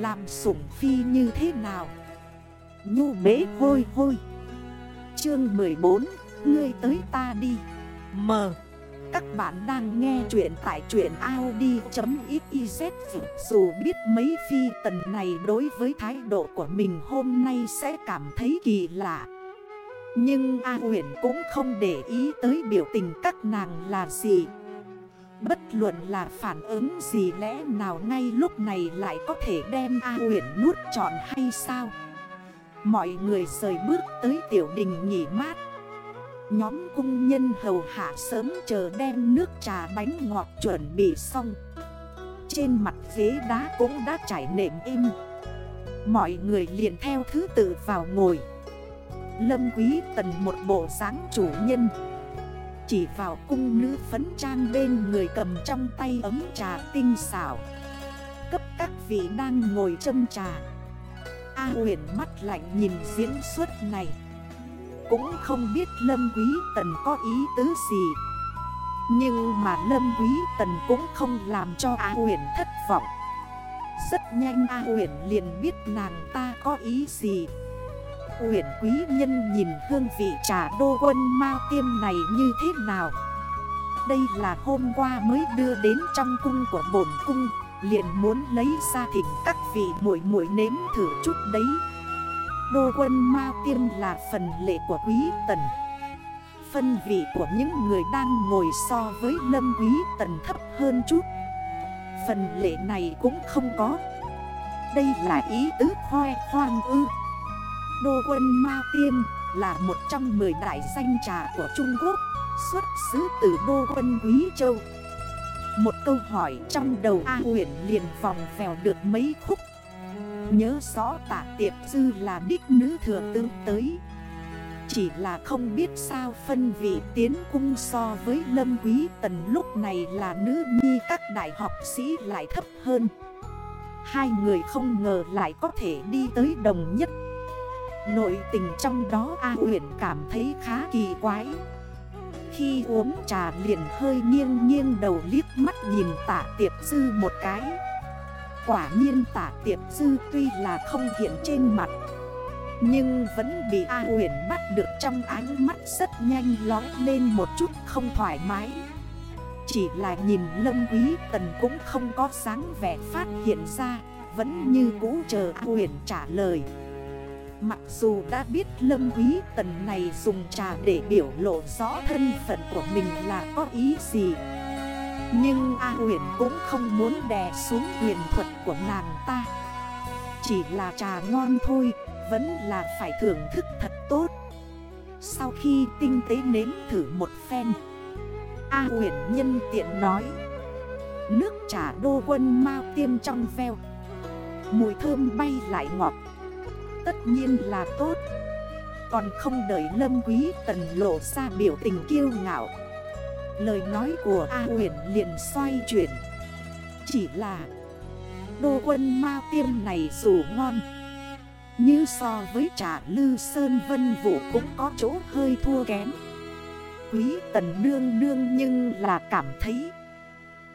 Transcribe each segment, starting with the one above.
Làm sủng phi như thế nào? Nhu bế hôi hôi. Chương 14 Ngươi tới ta đi. M. Các bạn đang nghe chuyện tại chuyện Audi.xyz Dù biết mấy phi tần này đối với thái độ của mình hôm nay sẽ cảm thấy kỳ lạ. Nhưng A huyền cũng không để ý tới biểu tình các nàng là gì. Bất luận là phản ứng gì lẽ nào ngay lúc này lại có thể đem A huyền nuốt trọn hay sao? Mọi người rời bước tới tiểu đình nghỉ mát. Nhóm cung nhân hầu hạ sớm chờ đem nước trà bánh ngọt chuẩn bị xong. Trên mặt ghế đá cũng đã trải nệm im. Mọi người liền theo thứ tự vào ngồi. Lâm quý tần một bộ sáng chủ nhân. Chỉ vào cung nữ phấn trang bên người cầm trong tay ấm trà tinh xảo. Cấp các vị đang ngồi châm trà. A huyền mắt lạnh nhìn diễn xuất này. Cũng không biết Lâm Quý Tần có ý tứ gì. Nhưng mà Lâm Quý Tần cũng không làm cho A huyền thất vọng. Rất nhanh A huyền liền biết nàng ta có ý gì. Huyền quý nhân nhìn hương vị trà đô quân ma tiêm này như thế nào? Đây là hôm qua mới đưa đến trong cung của bổn cung, Liền muốn lấy ra thỉnh các vị muội muội nếm thử chút đấy. Đô quân ma Tiêm là phần lệ của quý tần. Phân vị của những người đang ngồi so với lâm quý tần thấp hơn chút. Phần lệ này cũng không có. Đây là ý tứ khoe khoang ư. Đô quân Ma Tiêm là một trong 10 đại danh trà của Trung Quốc, Xuất xứ từ Đô quân Quý Châu. Một câu hỏi trong đầu A huyền liền vòng vèo được mấy khúc. Nhớ rõ tả tiệp dư là đích nữ thừa tướng tới. Chỉ là không biết sao phân vị tiến cung so với lâm quý tần lúc này là nữ nhi các đại học sĩ lại thấp hơn. Hai người không ngờ lại có thể đi tới đồng nhất Nội tình trong đó A huyền cảm thấy khá kỳ quái. Khi uống trà liền hơi nghiêng nghiêng đầu liếc mắt nhìn tả tiệp dư một cái. Quả nhiên tả tiệp dư tuy là không hiện trên mặt, Nhưng vẫn bị A huyền bắt được trong ánh mắt rất nhanh lói lên một chút không thoải mái. Chỉ là nhìn lâm quý tần cũng không có sáng vẻ phát hiện ra, Vẫn như cũ chờ A huyền trả lời. Mặc dù đã biết Lâm Quý Tần này dùng trà để biểu lộ rõ thân phận của mình là có ý gì. Nhưng A huyền cũng không muốn đè xuống huyền thuật của nàng ta. Chỉ là trà ngon thôi, vẫn là phải thưởng thức thật tốt. Sau khi tinh tế nếm thử một phen A huyền nhân tiện nói Nước trà đô quân mau tiêm trong veo. Mùi thơm bay lại ngọt tất nhiên là tốt. Còn không đợi Lâm Quý Tần lộ ra biểu tình kiêu ngạo. Lời nói của A huyền liền xoay chuyển. Chỉ là, Đô quân ma tiêm này dù ngon Như so với trà lư sơn vân vụ cũng có chỗ hơi thua kém. Quý tần nương nương nhưng là cảm thấy,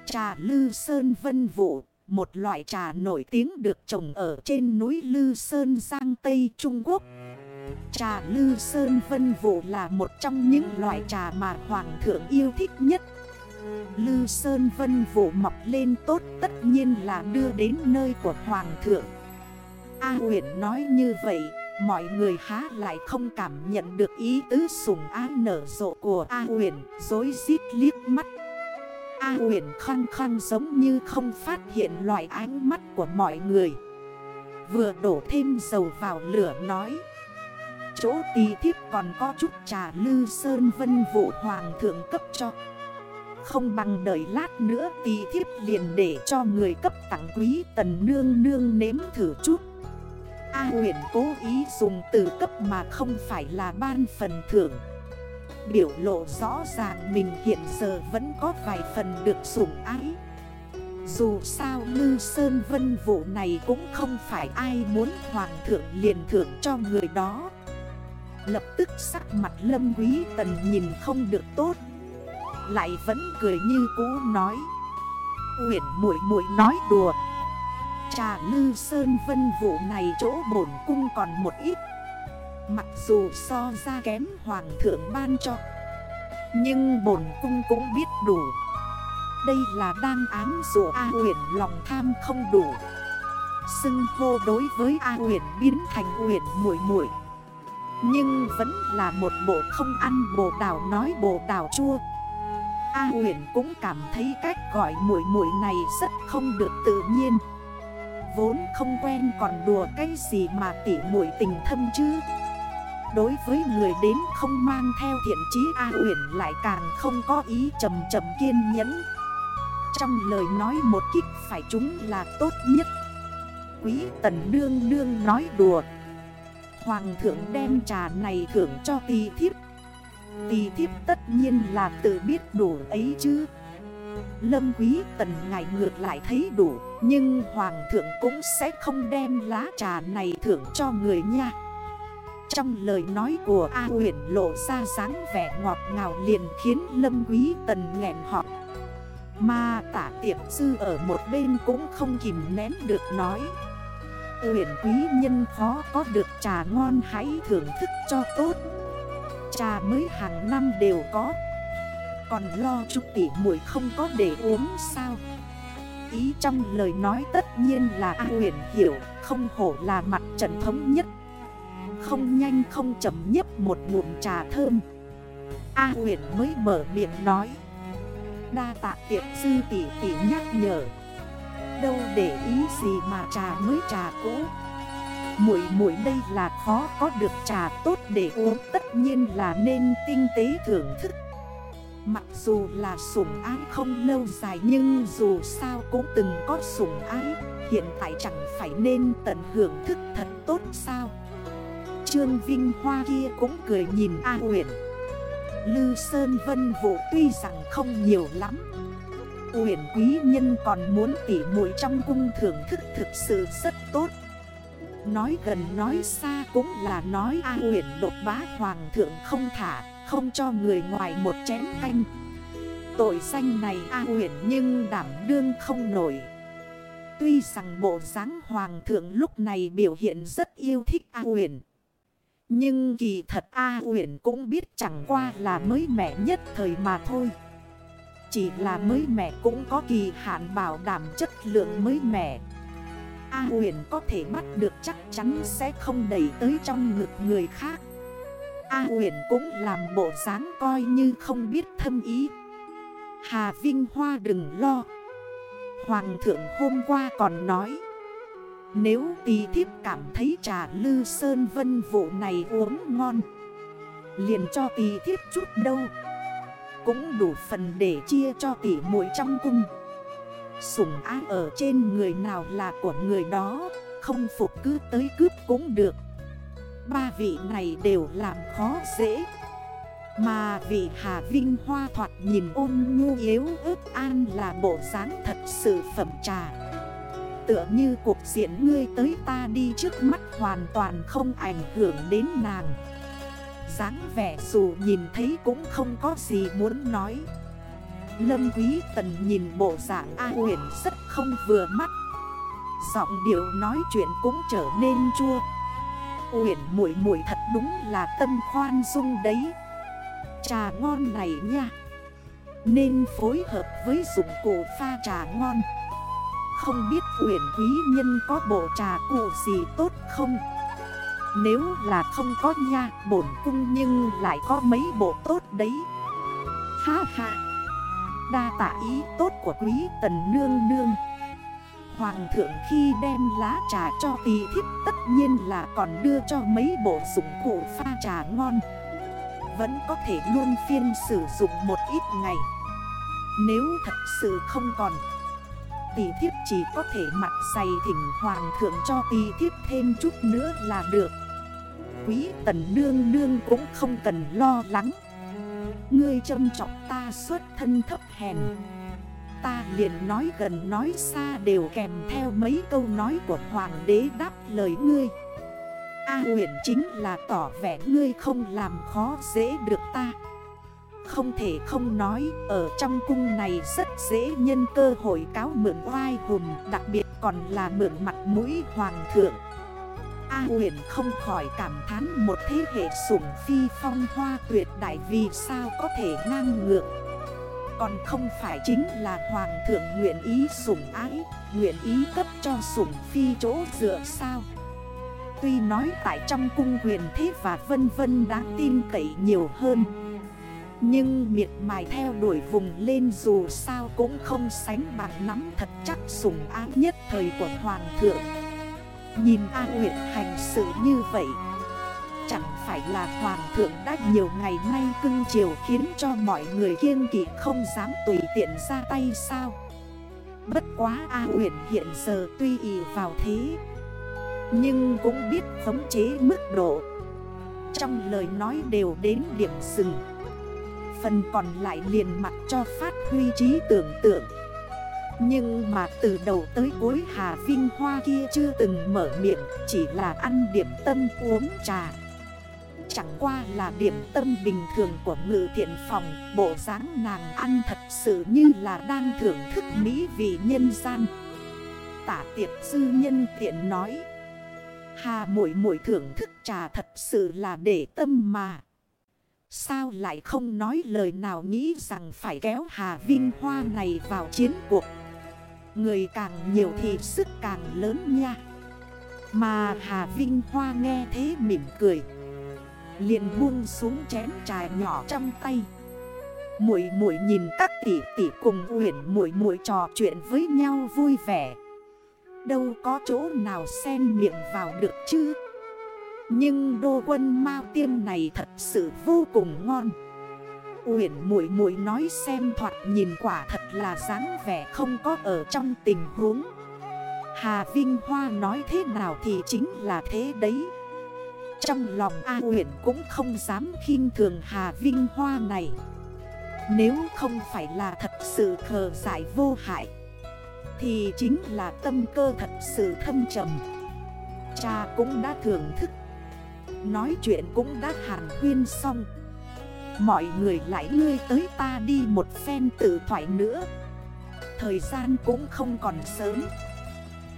Trà lư sơn vân vụ một loại trà nổi tiếng được trồng ở trên núi Lư Sơn, Giang Tây, Trung Quốc. Trà Lư Sơn Vân Vụ là một trong những loại trà mà Hoàng thượng yêu thích nhất. Lư Sơn Vân Vụ mọc lên tốt, tất nhiên là đưa đến nơi của Hoàng thượng. A huyền nói như vậy, Mọi người há lại không cảm nhận được ý tứ sùng ái nở rộ của A huyền Dối rít liếc mắt. A huyền khăng khăng giống như không phát hiện loại ánh mắt của mọi người. Vừa đổ thêm dầu vào lửa nói. Chỗ tì thiếp còn có chút trà lư sơn vân vụ hoàng thượng cấp cho. Không bằng đợi lát nữa tì thiếp liền để cho người cấp tặng quý tần nương nương nếm thử chút. A huyền cố ý dùng từ cấp mà không phải là ban phần thưởng. Biểu lộ rõ ràng mình hiện giờ vẫn có vài phần được sủng ái. Dù sao Lư Sơn Vân vụ này cũng không phải ai muốn hoàng thượng liền thưởng cho người đó. Lập tức sắc mặt Lâm Quý Tần nhìn không được tốt, Lại vẫn cười như cũ nói. Uyển muội muội nói đùa. Trà lư sơn vân vụ này chỗ bổn cung còn một ít. Mặc dù so ra kém hoàng thượng ban cho, Nhưng bổn cung cũng biết đủ. Đây là đang ám dụ A huyền lòng tham không đủ. Xưng hô đối với A huyền biến thành huyền muội muội. Nhưng vẫn là một bộ không ăn bồ đào nói bồ đào chua. A huyền cũng cảm thấy cách gọi muội muội này rất không được tự nhiên. Vốn không quen còn đùa cái gì mà tỉ muội tình thâm chứ? Đối với người đến không mang theo thiện chí A Uyển lại càng không có ý chầm chầm kiên nhẫn. Trong lời nói một kích phải chúng là tốt nhất. Quý tần nương nương nói đùa. Hoàng thượng đem trà này thưởng cho tì thiếp. Tì thiếp tất nhiên là tự biết đủ ấy chứ. Lâm quý tần ngài ngược lại thấy đủ, Nhưng hoàng thượng cũng sẽ không đem lá trà này thưởng cho người nha. Trong lời nói của A uyển lộ ra dáng vẻ ngọt ngào liền khiến Lâm quý tần nghẹn họ Mà tả tiệp sư ở một bên cũng không kìm nén được nói. Uyển quý nhân khó có được trà ngon hãy thưởng thức cho tốt. Trà mới hàng năm đều có. Còn lo chúc tỷ muội không có để uống sao? Ý trong lời nói tất nhiên là A uyển hiểu, Không hổ là mặt trận thống nhất. Không nhanh không chậm nhấp một ngụm trà thơm. A huyện mới mở miệng nói. Đa tạ tiệm sư tỷ tỷ nhắc nhở. Đâu để ý gì mà trà mới trà cũ. Muội muội đây là khó có được trà tốt để uống, Tất nhiên là nên tinh tế thưởng thức. Mặc dù là sủng ái không lâu dài nhưng dù sao cũng từng có sủng ái, Hiện tại chẳng phải nên tận hưởng thức thật tốt sao? Trương Vinh Hoa kia cũng cười nhìn A Uyển. Lư Sơn Vân Vũ tuy rằng không nhiều lắm. Uyển quý nhân còn muốn tỉ muội trong cung thưởng thức thực sự rất tốt. Nói gần nói xa cũng là nói A Uyển đột bá hoàng thượng không thả, không cho người ngoài một chén canh. Tội danh này A huyền nhưng đảm đương không nổi. Tuy rằng bộ dáng hoàng thượng lúc này biểu hiện rất yêu thích A huyền nhưng kỳ thật A uyển cũng biết chẳng qua là mới mẻ nhất thời mà thôi. Chỉ là mới mẻ cũng có kỳ hạn bảo đảm chất lượng mới mẻ. A uyển có thể bắt được chắc chắn sẽ không đẩy tới trong ngực người khác. A uyển cũng làm bộ dáng coi như không biết thâm ý. Hà Vinh Hoa đừng lo. Hoàng thượng hôm qua còn nói nếu tì thiếp cảm thấy trà lư sơn vân vụ này uống ngon, Liền cho tì thiếp chút đâu. Cũng đủ phần để chia cho tỷ muội trong cung. Sủng á ở trên người nào là của người đó, Không phục cứ tới cướp cũng được. Ba vị này đều làm khó dễ. Mà vị Hà Vinh Hoa thoạt nhìn ôn nhu yếu ớt, an là bộ dáng thật sự phẩm trà. Tựa như cuộc diện ngươi tới ta đi trước mắt hoàn toàn không ảnh hưởng đến nàng. dáng vẻ dù nhìn thấy cũng không có gì muốn nói. Lâm Quý Tần nhìn bộ dạng A huyền rất không vừa mắt. Giọng điệu nói chuyện cũng trở nên chua. Uyển muội muội thật đúng là tâm khoan dung đấy. Trà ngon này nha. Nên phối hợp với dụng cụ pha trà ngon. Không biết Uyển quý nhân có bộ trà cụ gì tốt không? Nếu là không có nha, bổn cung nhưng lại có mấy bộ tốt đấy. Ha ha. Đa tạ ý tốt của quý tần nương nương. Hoàng thượng khi đem lá trà cho tỳ thiếp tất nhiên là còn đưa cho mấy bộ dụng cụ pha trà ngon. Vẫn có thể luôn phiên sử dụng một ít ngày. Nếu thật sự không còn Tỷ thiếp chỉ có thể mặt dày thỉnh hoàng thượng cho tỷ thiếp thêm chút nữa là được. Quý tần nương nương cũng không cần lo lắng. Ngươi châm trọng ta xuất thân thấp hèn. Ta liền nói gần nói xa đều kèm theo mấy câu nói của hoàng đế đáp lời ngươi. A huyện chính là tỏ vẻ ngươi không làm khó dễ được ta. Không thể không nói, ở trong cung này rất dễ nhân cơ hội cáo mượn oai hùng Đặc biệt còn là mượn mặt mũi hoàng thượng. A huyền không khỏi cảm thán một thế hệ sủng phi phong hoa tuyệt đại vì sao có thể ngang ngược. Còn không phải chính là hoàng thượng nguyện ý sủng ái, Nguyện ý cấp cho sủng phi chỗ dựa sao? Tuy nói tại trong cung huyền thế và vân vân đáng tin cậy nhiều hơn nhưng miệt mài theo đuổi vùng lên dù sao cũng không sánh bằng nắm thật chắc sủng ái nhất thời của hoàng thượng. Nhìn A Nguyệt hành sự như vậy, Chẳng phải là Hoàng thượng đã nhiều ngày nay cưng chiều khiến cho mọi người kiên kỵ không dám tùy tiện ra tay sao? Bất quá A Uyển hiện giờ tuy ý vào thế, Nhưng cũng biết khống chế mức độ. Trong lời nói đều đến điểm dừng. Phần còn lại liền mặt cho phát huy trí tưởng tượng. Nhưng mà từ đầu tới cuối Hà Vinh Hoa kia chưa từng mở miệng, Chỉ là ăn điểm tâm uống trà. Chẳng qua là điểm tâm bình thường của ngự thiện phòng, Bộ dáng nàng ăn thật sự như là đang thưởng thức mỹ vị nhân gian. Tả tiệp sư nhân tiện nói, Hà mỗi mỗi thưởng thức trà thật sự là để tâm mà. Sao lại không nói lời nào nghĩ rằng phải kéo Hà Vinh Hoa này vào chiến cuộc? Người càng nhiều thì sức càng lớn nha. Mà Hà Vinh Hoa nghe thế mỉm cười. Liền buông xuống chén trà nhỏ trong tay. Muội muội nhìn các tỷ tỷ cùng Uyển muội muội trò chuyện với nhau vui vẻ. Đâu có chỗ nào xen miệng vào được chứ? Nhưng đô quân mao tiêm này thật sự vô cùng ngon. Uyển muội muội nói xem thoạt nhìn quả thật là dáng vẻ không có ở trong tình huống. Hà Vinh Hoa nói thế nào thì chính là thế đấy. Trong lòng A Uyển cũng không dám khinh thường Hà Vinh Hoa này. Nếu không phải là thật sự khờ giải vô hại, Thì chính là tâm cơ thật sự thâm trầm. Cha cũng đã thưởng thức Nói chuyện cũng đã hàn huyên xong. Mọi người lại ngươi tới ta đi một phen tự thoại nữa. Thời gian cũng không còn sớm.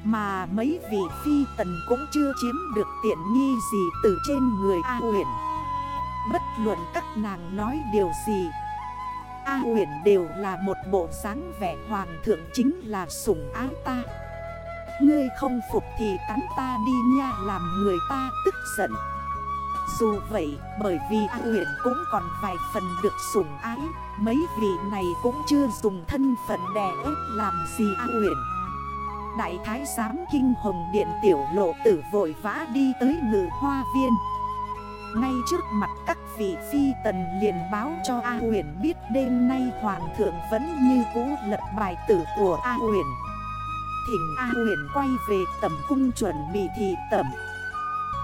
Mà mấy vị phi tần cũng chưa chiếm được tiện nghi gì từ trên người A huyền Bất luận các nàng nói điều gì, A huyền đều là một bộ dáng vẻ hoàng thượng chính là sủng ái ta. Ngươi không phục thì cắn ta đi nha, làm người ta tức giận dù vậy, bởi vì A huyện cũng còn vài phần được sủng ái Mấy vị này cũng chưa dùng thân phận đè ép làm gì A huyện Đại thái giám kinh hồng điện tiểu lộ tử vội vã đi tới ngự hoa viên. Ngay trước mặt các vị phi tần liền báo cho A huyền biết đêm nay hoàng thượng vẫn như cũ lật bài tử của A huyền Thỉnh A huyền quay về tầm cung chuẩn bị thị tẩm.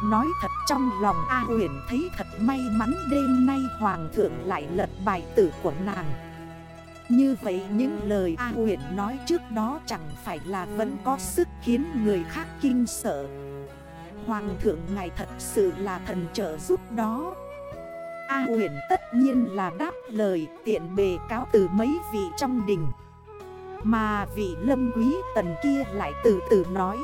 Nói thật trong lòng A huyền thấy thật may mắn đêm nay Hoàng thượng lại lật bài tử của nàng. Như vậy những lời A huyền nói trước đó chẳng phải là vẫn có sức khiến người khác kinh sợ. Hoàng thượng ngài thật sự là thần trợ giúp đó. A huyền tất nhiên là đáp lời tiện bề cáo từ mấy vị trong đình. Mà vị lâm quý tần kia lại từ từ nói.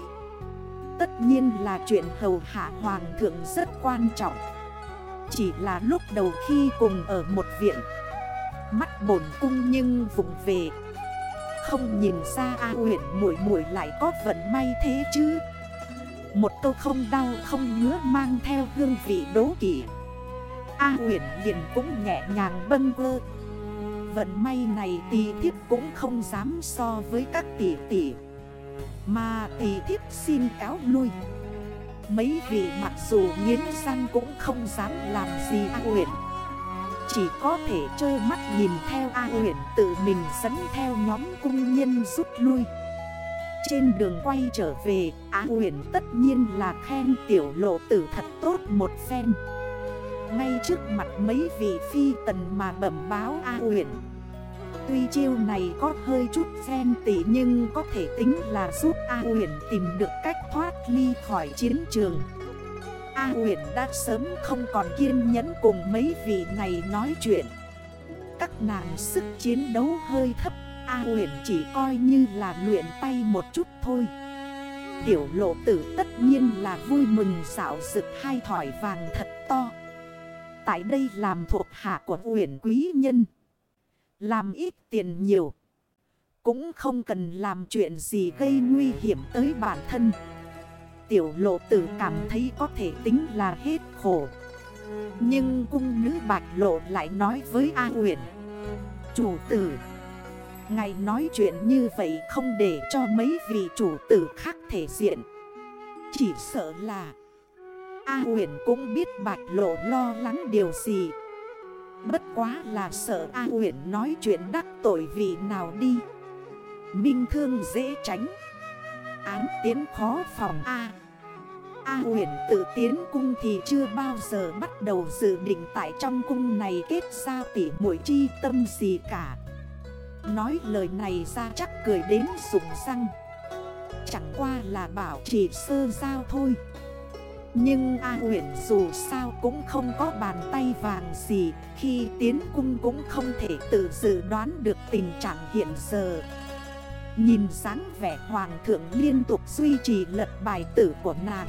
Tất nhiên là chuyện hầu hạ hoàng thượng rất quan trọng. Chỉ là lúc đầu khi cùng ở một viện, Mắt bổn cung nhưng vùng về. Không nhìn ra A huyện muội muội lại có vận may thế chứ? Một câu không đau không ngứa mang theo hương vị đố kỵ. A huyện liền cũng nhẹ nhàng bâng vơ. Vận may này tì thiếp cũng không dám so với các tỷ tỷ mà tỷ thiếp xin cáo lui. Mấy vị mặc dù nghiến răng cũng không dám làm gì A huyện Chỉ có thể trơ mắt nhìn theo A huyện tự mình dẫn theo nhóm cung nhân rút lui. Trên đường quay trở về, A huyện tất nhiên là khen tiểu lộ tử thật tốt một phen. Ngay trước mặt mấy vị phi tần mà bẩm báo A huyện Tuy chiêu này có hơi chút ghen tỉ nhưng có thể tính là giúp A uyển tìm được cách thoát ly khỏi chiến trường. A uyển đã sớm không còn kiên nhẫn cùng mấy vị này nói chuyện. Các nàng sức chiến đấu hơi thấp, A uyển chỉ coi như là luyện tay một chút thôi. Tiểu lộ tử tất nhiên là vui mừng xảo rực hai thỏi vàng thật to. Tại đây làm thuộc hạ của uyển quý nhân. Làm ít tiền nhiều. Cũng không cần làm chuyện gì gây nguy hiểm tới bản thân. Tiểu lộ tử cảm thấy có thể tính là hết khổ. Nhưng cung nữ bạch lộ lại nói với A Nguyễn. Chủ tử, Ngài nói chuyện như vậy không để cho mấy vị chủ tử khác thể diện. Chỉ sợ là A huyền cũng biết bạch lộ lo lắng điều gì. Bất quá là sợ A huyền nói chuyện đắc tội vị nào đi. Minh thương dễ tránh. Án tiến khó phòng A. A huyền tự tiến cung thì chưa bao giờ bắt đầu dự định tại trong cung này kết giao tỉ mũi chi tâm gì cả. Nói lời này ra chắc cười đến sủng răng. Chẳng qua là bảo chỉ sơ giao thôi. Nhưng A huyện dù sao cũng không có bàn tay vàng gì, Khi tiến cung cũng không thể tự dự đoán được tình trạng hiện giờ. Nhìn dáng vẻ hoàng thượng liên tục duy trì lật bài tử của nàng,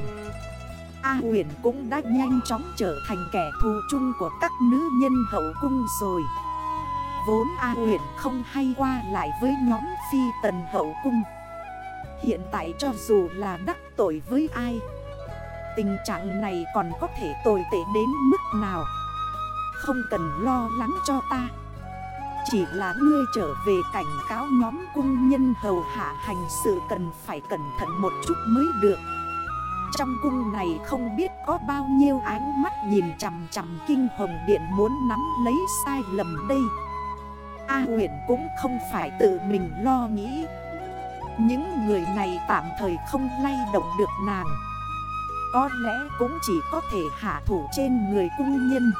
A huyền cũng đã nhanh chóng trở thành kẻ thù chung của các nữ nhân hậu cung rồi. Vốn A huyền không hay qua lại với nhóm phi tần hậu cung. Hiện tại cho dù là đắc tội với ai Tình trạng này còn có thể tồi tệ đến mức nào? Không cần lo lắng cho ta. Chỉ là ngươi trở về cảnh cáo nhóm cung nhân hầu hạ hành sự cần phải cẩn thận một chút mới được. Trong cung này không biết có bao nhiêu ánh mắt nhìn chằm chằm kinh hồng điện muốn nắm lấy sai lầm đây. A huyền cũng không phải tự mình lo nghĩ. Những người này tạm thời không lay động được nàng. Có lẽ cũng chỉ có thể hạ thủ trên người cung nhân.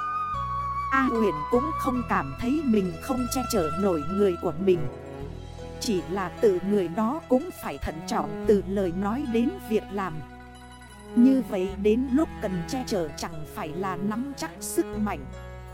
A huyền cũng không cảm thấy mình không che chở nổi người của mình. Chỉ là tự người đó cũng phải thận trọng từ lời nói đến việc làm. Như vậy đến lúc cần che chở chẳng phải là nắm chắc sức mạnh.